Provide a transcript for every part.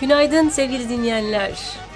Günaydın sevgili dinleyenler.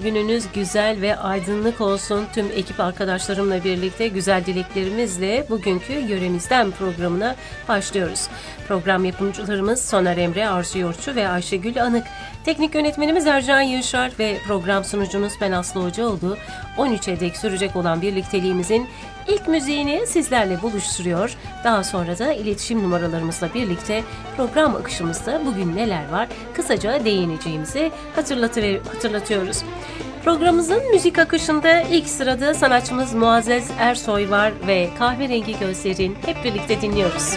Gününüz güzel ve aydınlık olsun. Tüm ekip arkadaşlarımla birlikte güzel dileklerimizle bugünkü Yöremizden programına başlıyoruz. Program yapımcılarımız Soner Emre, Arzu Yorçu ve Ayşegül Anık. Teknik yönetmenimiz Ercan Yaşar ve program sunucunuz ben Aslı Hocaoğlu. 13'e dek sürecek olan birlikteliğimizin ilk müziğini sizlerle buluşturuyor. Daha sonra da iletişim numaralarımızla birlikte program akışımızda bugün neler var kısaca değineceğimizi hatırlatı hatırlatıyoruz. Programımızın müzik akışında ilk sırada sanatçımız Muazzez Ersoy var ve Kahverengi Gözlerin hep birlikte dinliyoruz.